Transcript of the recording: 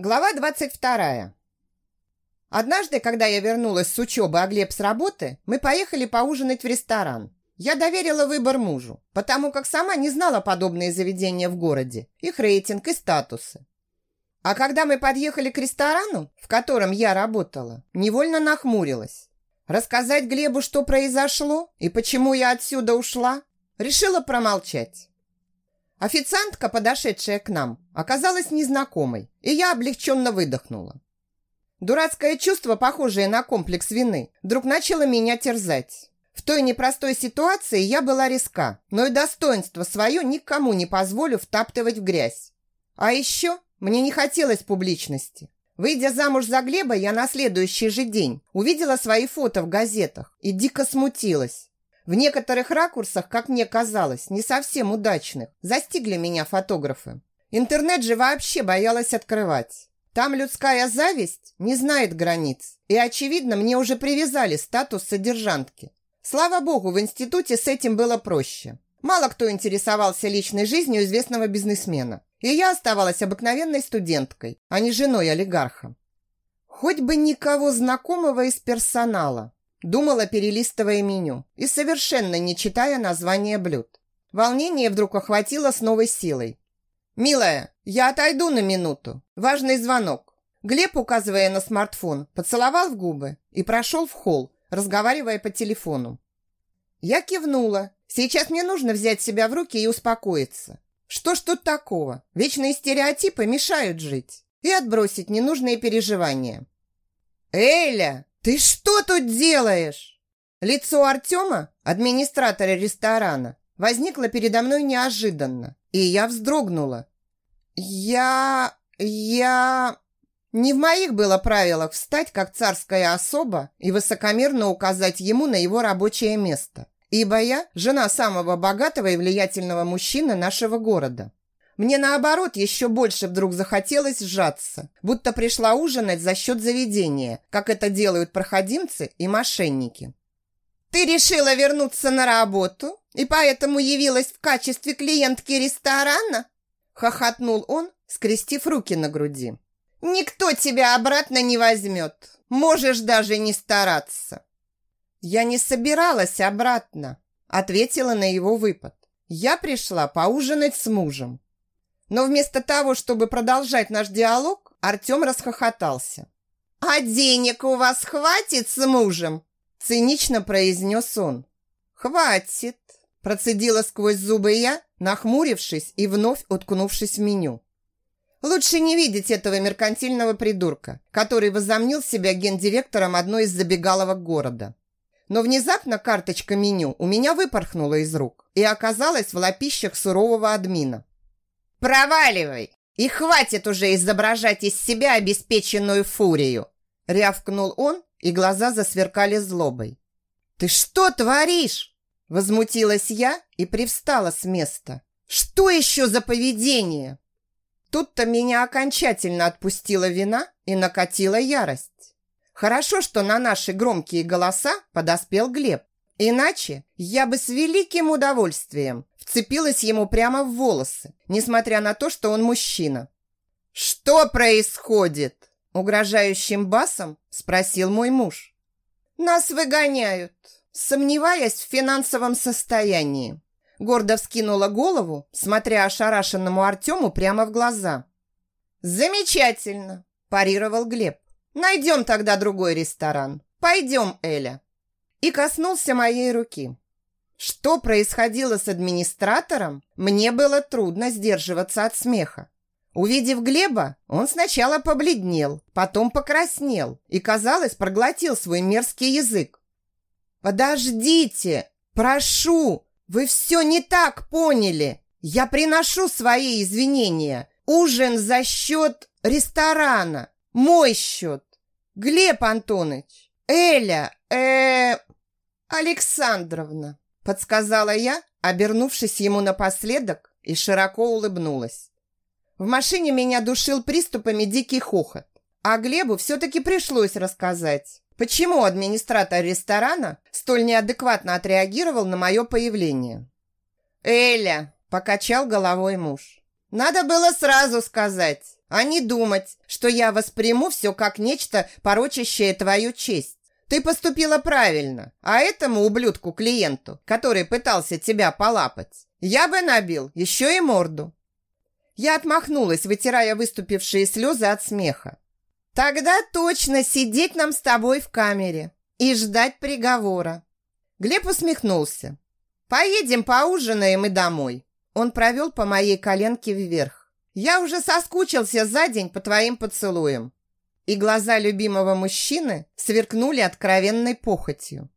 Глава 22. Однажды, когда я вернулась с учебы, а Глеб с работы, мы поехали поужинать в ресторан. Я доверила выбор мужу, потому как сама не знала подобные заведения в городе, их рейтинг и статусы. А когда мы подъехали к ресторану, в котором я работала, невольно нахмурилась. Рассказать Глебу, что произошло и почему я отсюда ушла, решила промолчать. Официантка, подошедшая к нам, оказалась незнакомой, и я облегченно выдохнула. Дурацкое чувство, похожее на комплекс вины, вдруг начало меня терзать. В той непростой ситуации я была риска, но и достоинство свое никому не позволю втаптывать в грязь. А еще мне не хотелось публичности. Выйдя замуж за Глеба, я на следующий же день увидела свои фото в газетах и дико смутилась. В некоторых ракурсах, как мне казалось, не совсем удачных, застигли меня фотографы. Интернет же вообще боялась открывать. Там людская зависть не знает границ. И, очевидно, мне уже привязали статус содержанки. Слава богу, в институте с этим было проще. Мало кто интересовался личной жизнью известного бизнесмена. И я оставалась обыкновенной студенткой, а не женой олигарха. Хоть бы никого знакомого из персонала. Думала, перелистывая меню и совершенно не читая названия блюд. Волнение вдруг охватило с новой силой. «Милая, я отойду на минуту. Важный звонок». Глеб, указывая на смартфон, поцеловал в губы и прошел в холл, разговаривая по телефону. Я кивнула. Сейчас мне нужно взять себя в руки и успокоиться. Что ж тут такого? Вечные стереотипы мешают жить и отбросить ненужные переживания. «Эля!» «Ты что тут делаешь?» Лицо Артема, администратора ресторана, возникло передо мной неожиданно, и я вздрогнула. «Я... я...» Не в моих было правилах встать, как царская особа, и высокомерно указать ему на его рабочее место, ибо я жена самого богатого и влиятельного мужчины нашего города. Мне наоборот еще больше вдруг захотелось сжаться, будто пришла ужинать за счет заведения, как это делают проходимцы и мошенники. «Ты решила вернуться на работу и поэтому явилась в качестве клиентки ресторана?» хохотнул он, скрестив руки на груди. «Никто тебя обратно не возьмет. Можешь даже не стараться». «Я не собиралась обратно», ответила на его выпад. «Я пришла поужинать с мужем. Но вместо того, чтобы продолжать наш диалог, Артем расхохотался. «А денег у вас хватит с мужем?» Цинично произнес он. «Хватит», процедила сквозь зубы я, нахмурившись и вновь уткнувшись в меню. Лучше не видеть этого меркантильного придурка, который возомнил себя гендиректором одной из забегаловок города. Но внезапно карточка меню у меня выпорхнула из рук и оказалась в лапищах сурового админа. «Проваливай! И хватит уже изображать из себя обеспеченную фурию!» Рявкнул он, и глаза засверкали злобой. «Ты что творишь?» Возмутилась я и привстала с места. «Что еще за поведение?» Тут-то меня окончательно отпустила вина и накатила ярость. Хорошо, что на наши громкие голоса подоспел Глеб. Иначе я бы с великим удовольствием вцепилась ему прямо в волосы, несмотря на то, что он мужчина. «Что происходит?» Угрожающим басом спросил мой муж. «Нас выгоняют, сомневаясь в финансовом состоянии». Гордо вскинула голову, смотря ошарашенному Артему прямо в глаза. «Замечательно!» – парировал Глеб. «Найдем тогда другой ресторан. Пойдем, Эля!» И коснулся моей руки. Что происходило с администратором, мне было трудно сдерживаться от смеха. Увидев Глеба, он сначала побледнел, потом покраснел и, казалось, проглотил свой мерзкий язык. «Подождите! Прошу! Вы все не так поняли! Я приношу свои извинения! Ужин за счет ресторана! Мой счет! Глеб Антонович! Эля! э Александровна!» подсказала я, обернувшись ему напоследок и широко улыбнулась. В машине меня душил приступами дикий хохот, а Глебу все-таки пришлось рассказать, почему администратор ресторана столь неадекватно отреагировал на мое появление. «Эля!» – покачал головой муж. «Надо было сразу сказать. а не думать, что я восприму все как нечто, порочащее твою честь. Ты поступила правильно, а этому ублюдку-клиенту, который пытался тебя полапать, я бы набил еще и морду. Я отмахнулась, вытирая выступившие слезы от смеха. Тогда точно сидеть нам с тобой в камере и ждать приговора. Глеб усмехнулся. Поедем поужинаем и домой. Он провел по моей коленке вверх. Я уже соскучился за день по твоим поцелуям. И глаза любимого мужчины сверкнули откровенной похотью.